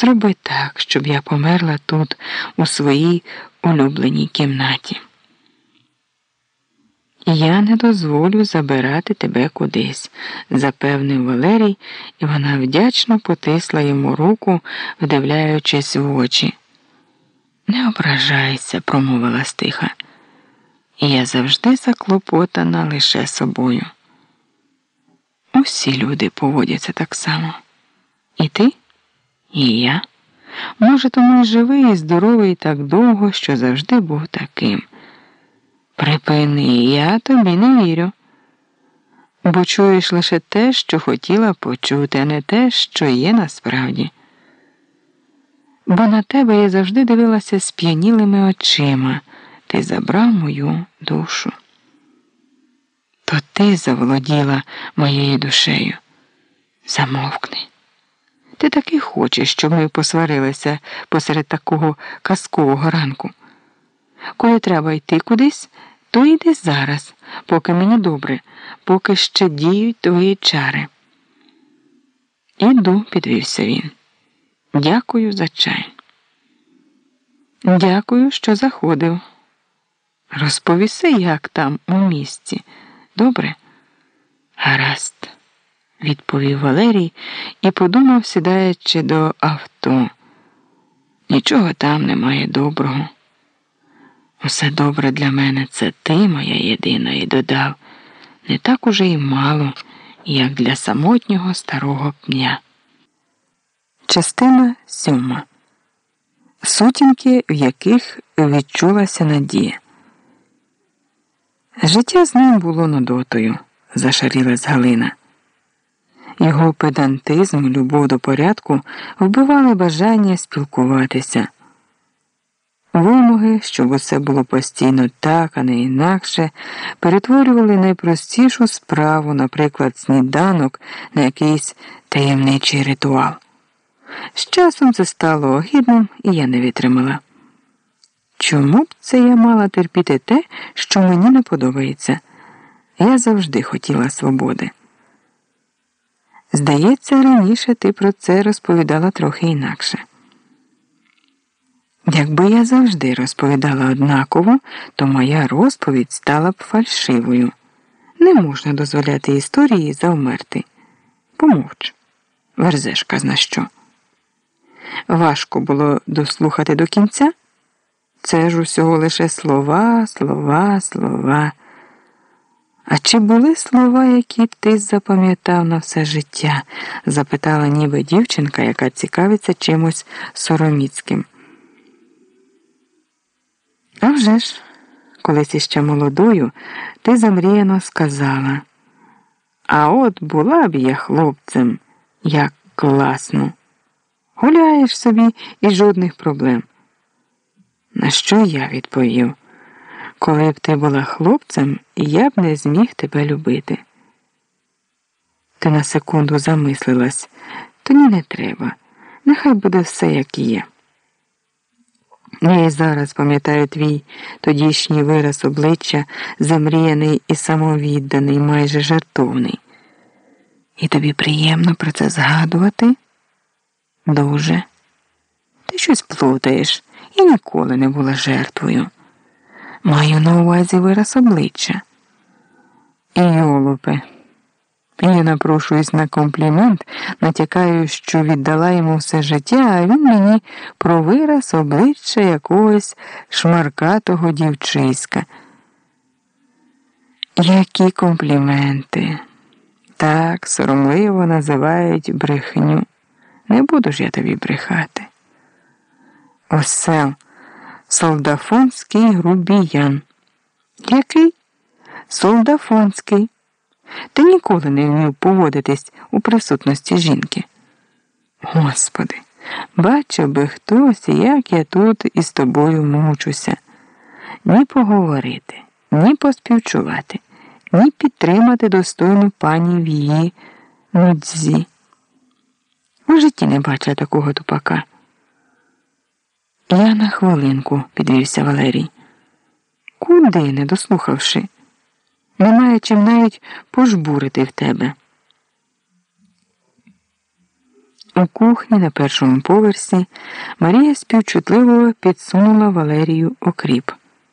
Зроби так, щоб я померла тут, у своїй улюбленій кімнаті. Я не дозволю забирати тебе кудись, запевнив Валерій, і вона вдячно потисла йому руку, вдивляючись в очі. Не ображайся, промовила стиха. Я завжди заклопотана лише собою. Усі люди поводяться так само. І ти, і я. Може, тому й живий і здоровий так довго, що завжди був таким. Припини, я тобі не вірю. Бо чуєш лише те, що хотіла почути, а не те, що є насправді. Бо на тебе я завжди дивилася сп'янілими очима. Ти забрав мою душу. То ти заволоділа моєю душею. Замовкни. Ти таки хочеш, щоб ми посварилися посеред такого казкового ранку. Коли треба йти кудись, то йди зараз, поки мені добре, поки ще діють твої чари. Іду, підвівся він. Дякую за чай. Дякую, що заходив. Розповіси, як там у місті. Добре? Гаразд, відповів Валерій і подумав, сідаючи до авто. Нічого там немає доброго. Усе добре для мене це ти, моя єдина, і додав не так уже й мало, як для самотнього старого пня. Частина сьома. Сутінки, в яких відчулася надія. Життя з ним було нудотою, зашарілась Галина. Його педантизм, любов до порядку вбивали бажання спілкуватися. Вимоги, щоб усе було постійно так, а не інакше, перетворювали найпростішу справу, наприклад, сніданок на якийсь таємничий ритуал. З часом це стало огідним, і я не витримала. Чому б це я мала терпіти те, що мені не подобається? Я завжди хотіла свободи. Здається, раніше ти про це розповідала трохи інакше. Якби я завжди розповідала однаково, то моя розповідь стала б фальшивою. Не можна дозволяти історії завмерти. Помовч, верзешка зна що. Важко було дослухати до кінця. Це ж усього лише слова, слова, слова. А чи були слова, які ти запам'ятав на все життя? запитала ніби дівчинка, яка цікавиться чимось сороміцьким. А вже ж, колись іще молодою, ти замріяно сказала. А от була б я хлопцем, як класно. Гуляєш собі і жодних проблем. На що я відповів? Коли б ти була хлопцем, я б не зміг тебе любити. Ти на секунду замислилась, то ні не треба. Нехай буде все, як є. Я і зараз пам'ятаю твій тодішній вираз обличчя, замріяний і самовідданий, майже жартовний. І тобі приємно про це згадувати? Дуже. Ти щось плутаєш і ніколи не була жертвою. Маю на увазі вираз обличчя. І йолопе. Я напрошуюсь на комплімент, натякаю, що віддала йому все життя, а він мені про вираз обличчя якогось шмаркатого дівчиська. Які компліменти. Так соромливо називають брехню. Не буду ж я тобі брехати. Осел, солдафонський грубіян. Який? Солдафонський. Ти ніколи не вмів поводитись у присутності жінки. Господи, бачив би хтось, як я тут із тобою мучуся. Ні поговорити, ні поспівчувати, ні підтримати достойну пані в її нудзі. У житті не бачила такого тупака. Я на хвилинку, підвівся Валерій. Куди, не дослухавши? Немає чим навіть пожбурити в тебе. У кухні на першому поверсі Марія співчутливо підсунула Валерію окріп.